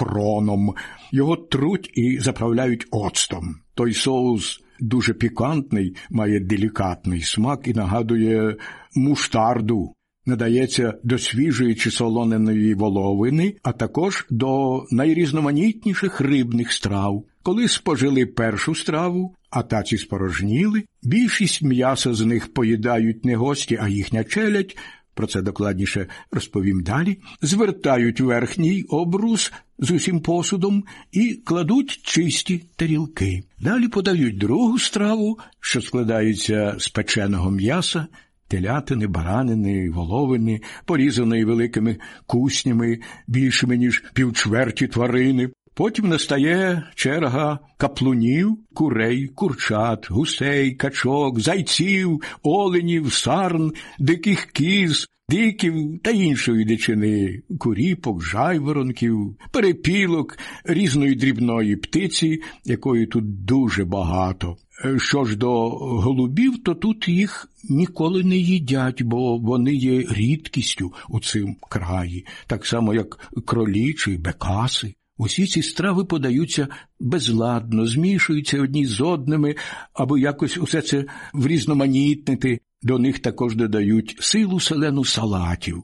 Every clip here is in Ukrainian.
хроном. Його труть і заправляють оцтом. Той соус дуже пікантний, має делікатний смак і нагадує муштарду. Надається до свіжої чи солоненої воловини, а також до найрізноманітніших рибних страв. Коли спожили першу страву, а таці спорожніли, більшість м'яса з них поїдають не гості, а їхня челядь, про це докладніше розповім далі, звертають верхній обрус з усім посудом і кладуть чисті тарілки. Далі подають другу страву, що складається з печеного м'яса, телятини, баранини, воловини, порізаної великими куснями, більшими, ніж півчверті тварини. Потім настає черга каплунів, курей, курчат, гусей, качок, зайців, оленів, сарн, диких кіз, диків та іншої дичини, куріпок, жайворонків, перепілок, різної дрібної птиці, якої тут дуже багато. Що ж до голубів, то тут їх ніколи не їдять, бо вони є рідкістю у цим краї, так само як кролі чи бекаси. Усі ці страви подаються безладно, змішуються одні з одними, аби якось усе це врізноманітнити. До них також додають силу селену салатів.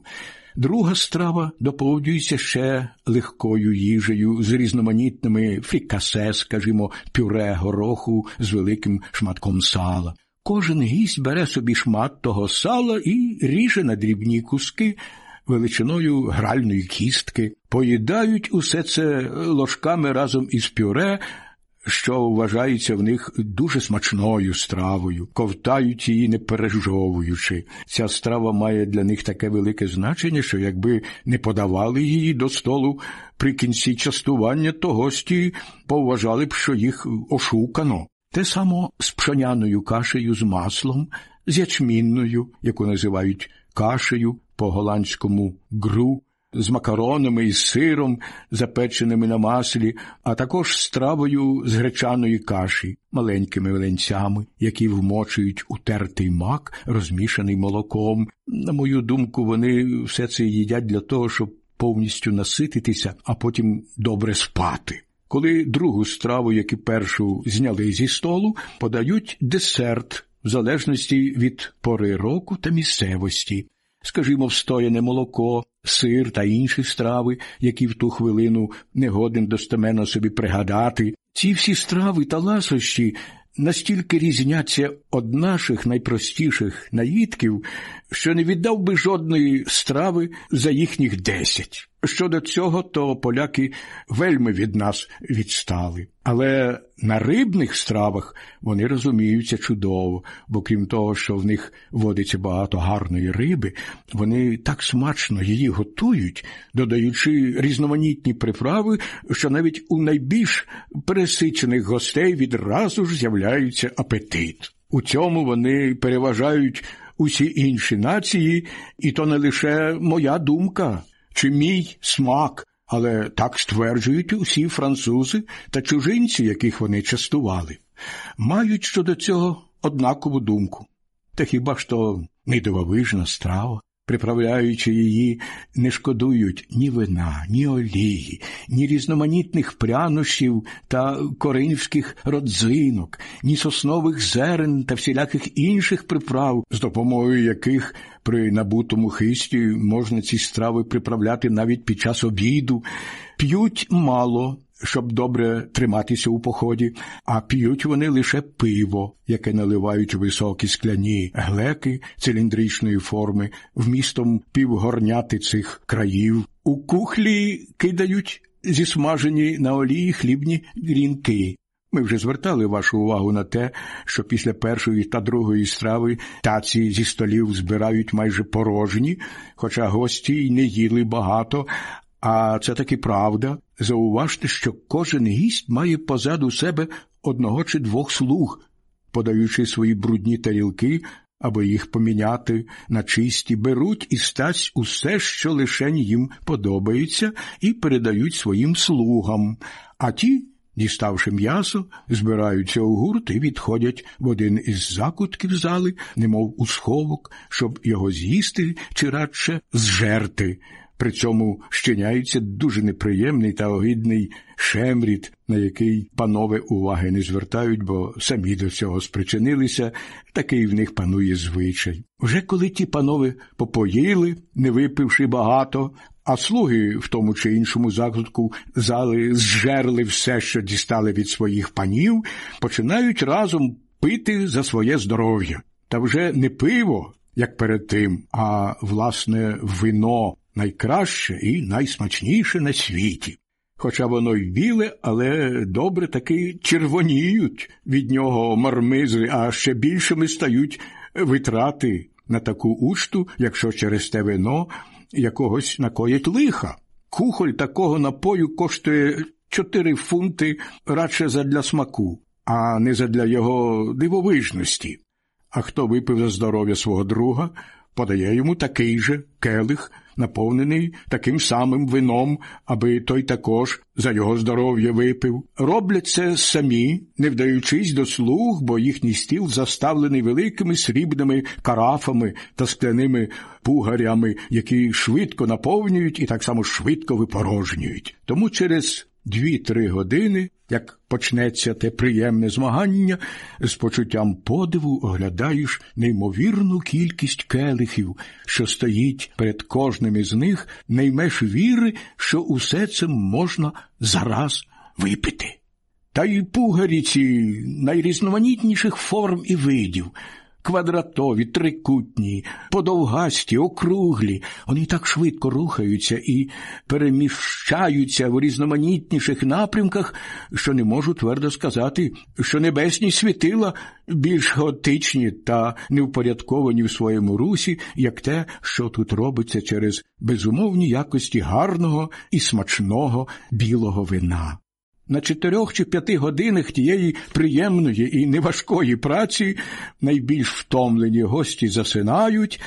Друга страва доповнюється ще легкою їжею з різноманітними фрікасе, скажімо, пюре гороху з великим шматком сала. Кожен гість бере собі шмат того сала і ріже на дрібні куски величиною гральної кістки, поїдають усе це ложками разом із пюре, що вважається в них дуже смачною стравою, ковтають її не пережовуючи. Ця страва має для них таке велике значення, що якби не подавали її до столу при кінці частування, то гості поважали б, що їх ошукано. Те само з пшоняною кашею з маслом, з ячмінною, яку називають кашею по голландському гру, з макаронами і сиром, запеченими на маслі, а також стравою з гречаної каші, маленькими валенцями, які вмочують утертий мак, розмішаний молоком. На мою думку, вони все це їдять для того, щоб повністю насититися, а потім добре спати. Коли другу страву, як і першу, зняли зі столу, подають десерт в залежності від пори року та місцевості скажімо, встояне молоко, сир та інші страви, які в ту хвилину не годен достеменно собі пригадати. Ці всі страви та ласощі настільки різняться од наших найпростіших наїдків, що не віддав би жодної страви за їхніх десять. Щодо цього, то поляки вельми від нас відстали. Але на рибних стравах вони розуміються чудово, бо крім того, що в них водиться багато гарної риби, вони так смачно її готують, додаючи різноманітні приправи, що навіть у найбільш пересичених гостей відразу ж з'являється апетит. У цьому вони переважають усі інші нації, і то не лише моя думка чи мій смак, але так стверджують усі французи та чужинці, яких вони частували, мають щодо цього однакову думку. Та хіба ж то не дивовижна страва? Приправляючи її, не шкодують ні вина, ні олії, ні різноманітних прянощів та коринських родзинок, ні соснових зерен та всіляких інших приправ, з допомогою яких при набутому хисті можна ці страви приправляти навіть під час обіду, п'ють мало, щоб добре триматися у поході, а п'ють вони лише пиво, яке наливають у високі скляні глеки циліндричної форми, вмістом півгорняти цих країв. У кухлі кидають зісмажені на олії хлібні грінки. Ми вже звертали вашу увагу на те, що після першої та другої страви таці зі столів збирають майже порожні, хоча гості й не їли багато, а це таки правда. Зауважте, що кожен гість має позаду себе одного чи двох слуг, подаючи свої брудні тарілки, аби їх поміняти на чисті, беруть і стать усе, що лишень їм подобається, і передають своїм слугам, а ті. Діставши м'ясо, збираються у гурт і відходять в один із закутків зали, немов у сховок, щоб його з'їсти чи радше зжерти, При цьому щиняється дуже неприємний та огидний шемріт, на який панове уваги не звертають, бо самі до цього спричинилися, такий в них панує звичай. Вже коли ті панове попоїли, не випивши багато, а слуги в тому чи іншому закутку зали зжерли все, що дістали від своїх панів, починають разом пити за своє здоров'я. Та вже не пиво, як перед тим, а власне вино найкраще і найсмачніше на світі. Хоча воно й біле, але добре таки червоніють від нього мармизи, а ще більшими стають витрати на таку учту, якщо через те вино якогось накоїть лиха. Кухоль такого напою коштує 4 фунти радше задля смаку, а не задля його дивовижності. А хто випив за здоров'я свого друга, подає йому такий же келих, наповнений таким самим вином, аби той також за його здоров'я випив. Роблять це самі, не вдаючись до слуг, бо їхній стіл заставлений великими срібними карафами та скляними пугарями, які швидко наповнюють і так само швидко випорожнюють. Тому через дві-три години, як почнеться те приємне змагання, з почуттям подиву оглядаєш неймовірну кількість келихів, що стоїть перед кожним із них, не ймеш віри, що усе це можна зараз випити. Та й пугарі ці найрізноманітніших форм і видів квадратові, трикутні, подовгасті, округлі. Вони так швидко рухаються і переміщаються в різноманітніших напрямках, що не можу твердо сказати, що небесні світила більш готичні та невпорядковані в своєму русі, як те, що тут робиться через безумовні якості гарного і смачного білого вина. На чотирьох чи п'яти годинах тієї приємної і неважкої праці найбільш втомлені гості засинають,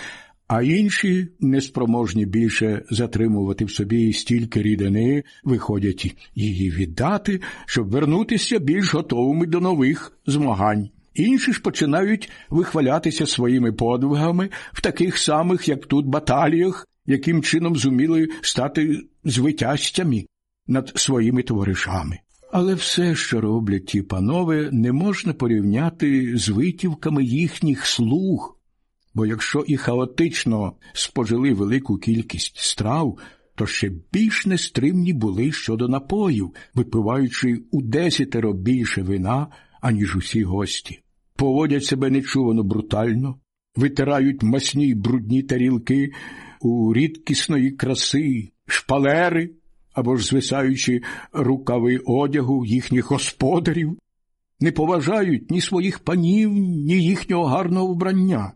а інші, неспроможні більше затримувати в собі стільки рідини, виходять її віддати, щоб вернутися більш готовими до нових змагань. Інші ж починають вихвалятися своїми подвигами в таких самих, як тут, баталіях, яким чином зуміли стати звитязцями над своїми товаришами. Але все, що роблять ті панове, не можна порівняти з витівками їхніх слуг, бо якщо і хаотично спожили велику кількість страв, то ще більш нестримні були щодо напоїв, випиваючи у десятеро більше вина, аніж усі гості. Поводять себе нечувано брутально, витирають масні й брудні тарілки у рідкісної краси, шпалери або ж звисаючи рукави одягу їхніх господарів, не поважають ні своїх панів, ні їхнього гарного вбрання,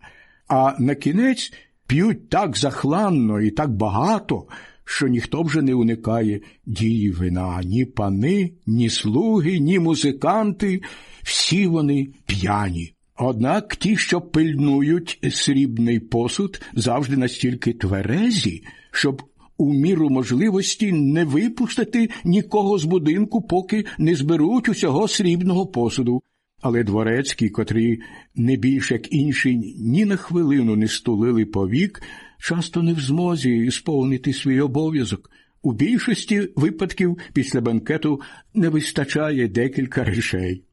а на кінець п'ють так захланно і так багато, що ніхто вже не уникає дії вина, ні пани, ні слуги, ні музиканти, всі вони п'яні. Однак ті, що пильнують срібний посуд, завжди настільки тверезі, щоб у міру можливості не випустити нікого з будинку, поки не зберуть усього срібного посуду. Але дворецькі, котрі не більш як інші ні на хвилину не стулили повік, часто не в змозі сповнити свій обов'язок. У більшості випадків після банкету не вистачає декілька речей.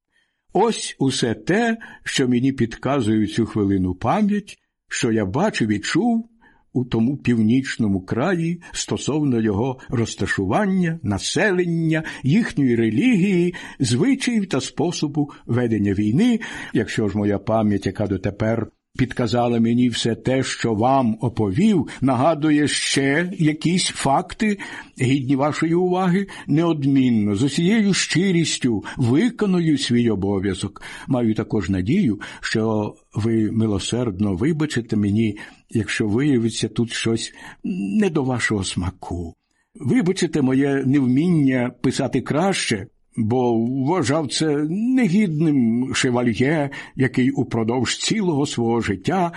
Ось усе те, що мені підказує цю хвилину пам'ять, що я бачив і чув у тому північному краї стосовно його розташування, населення, їхньої релігії, звичаїв та способу ведення війни, якщо ж моя пам'ять, яка дотепер підказала мені все те, що вам оповів, нагадує ще якісь факти, гідні вашої уваги, неодмінно, з усією щирістю виконую свій обов'язок. Маю також надію, що ви милосердно вибачите мені, якщо виявиться тут щось не до вашого смаку. Вибачите моє невміння писати краще, бо вважав це негідним шевальє, який упродовж цілого свого життя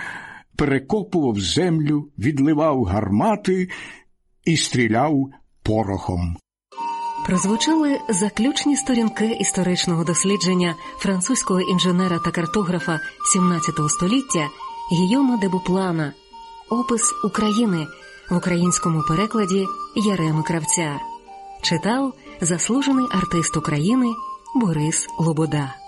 перекопував землю, відливав гармати і стріляв порохом. Прозвучали заключні сторінки історичного дослідження французького інженера та картографа XVII століття Гійома де Буплана, опис України в українському перекладі Яреми Кравця. Читав заслужений артист України Борис Лобода.